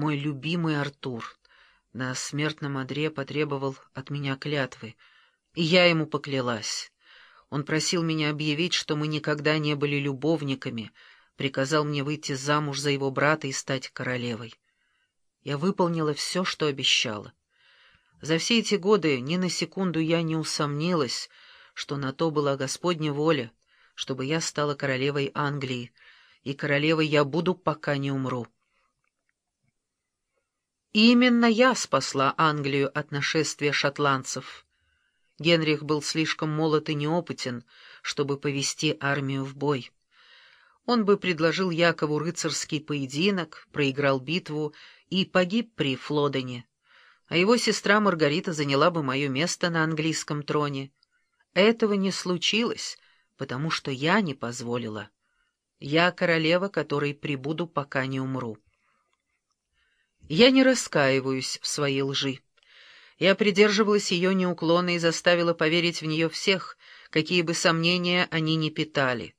Мой любимый Артур на смертном одре потребовал от меня клятвы, и я ему поклялась. Он просил меня объявить, что мы никогда не были любовниками, приказал мне выйти замуж за его брата и стать королевой. Я выполнила все, что обещала. За все эти годы ни на секунду я не усомнилась, что на то была Господня воля, чтобы я стала королевой Англии, и королевой я буду, пока не умру. Именно я спасла Англию от нашествия шотландцев. Генрих был слишком молод и неопытен, чтобы повести армию в бой. Он бы предложил Якову рыцарский поединок, проиграл битву и погиб при Флодене, а его сестра Маргарита заняла бы мое место на английском троне. Этого не случилось, потому что я не позволила. Я королева, которой прибуду, пока не умру. Я не раскаиваюсь в своей лжи. Я придерживалась ее неуклонно и заставила поверить в нее всех, какие бы сомнения они ни питали.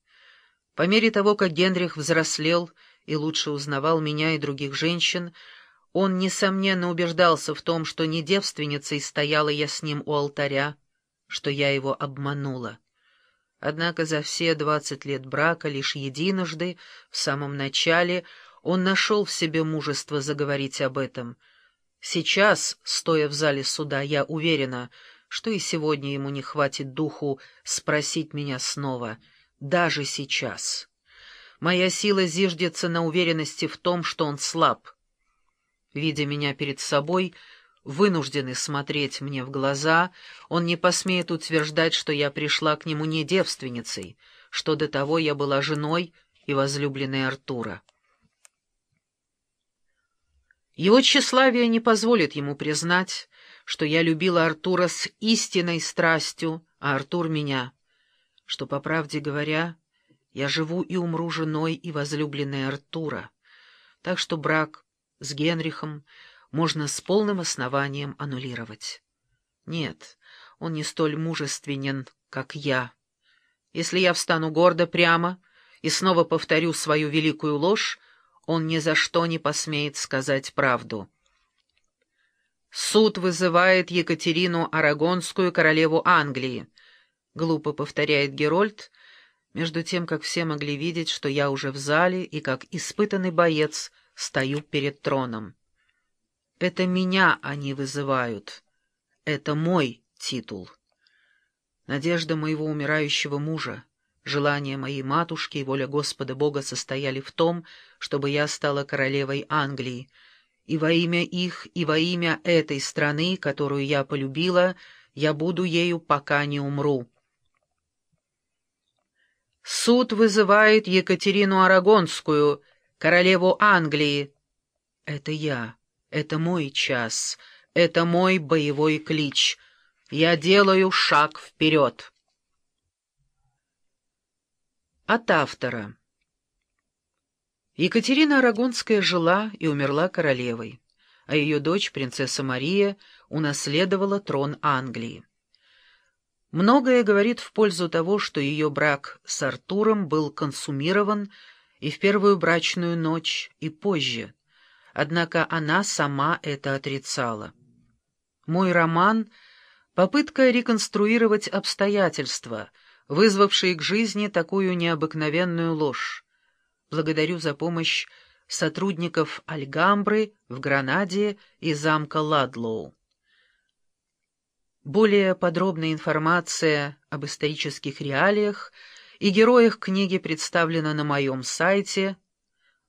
По мере того, как Генрих взрослел и лучше узнавал меня и других женщин, он, несомненно, убеждался в том, что не девственницей стояла я с ним у алтаря, что я его обманула. Однако за все двадцать лет брака лишь единожды, в самом начале, он нашел в себе мужество заговорить об этом — Сейчас, стоя в зале суда, я уверена, что и сегодня ему не хватит духу спросить меня снова, даже сейчас. Моя сила зиждется на уверенности в том, что он слаб. Видя меня перед собой, вынужденный смотреть мне в глаза, он не посмеет утверждать, что я пришла к нему не девственницей, что до того я была женой и возлюбленной Артура. Его тщеславие не позволит ему признать, что я любила Артура с истинной страстью, а Артур меня, что, по правде говоря, я живу и умру женой и возлюбленной Артура, так что брак с Генрихом можно с полным основанием аннулировать. Нет, он не столь мужественен, как я. Если я встану гордо прямо и снова повторю свою великую ложь, он ни за что не посмеет сказать правду. «Суд вызывает Екатерину Арагонскую, королеву Англии», — глупо повторяет Герольд, между тем, как все могли видеть, что я уже в зале и, как испытанный боец, стою перед троном. Это меня они вызывают. Это мой титул. Надежда моего умирающего мужа. Желание моей матушки и воля Господа Бога состояли в том, чтобы я стала королевой Англии, и во имя их, и во имя этой страны, которую я полюбила, я буду ею, пока не умру. Суд вызывает Екатерину Арагонскую, королеву Англии. Это я, это мой час, это мой боевой клич. Я делаю шаг вперед. От автора. Екатерина Арагонская жила и умерла королевой, а ее дочь, принцесса Мария, унаследовала трон Англии. Многое говорит в пользу того, что ее брак с Артуром был консумирован и в первую брачную ночь, и позже, однако она сама это отрицала. Мой роман — попытка реконструировать обстоятельства — вызвавшие к жизни такую необыкновенную ложь. Благодарю за помощь сотрудников Альгамбры в Гранаде и замка Ладлоу. Более подробная информация об исторических реалиях и героях книги представлена на моем сайте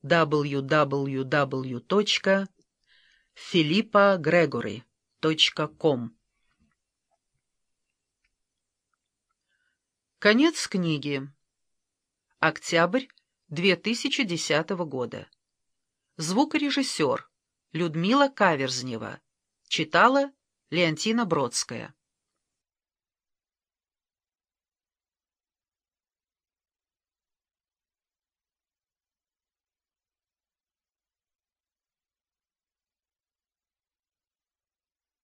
www.philippagregory.com Конец книги. Октябрь 2010 года. Звукорежиссер Людмила Каверзнева. Читала Леонтина Бродская.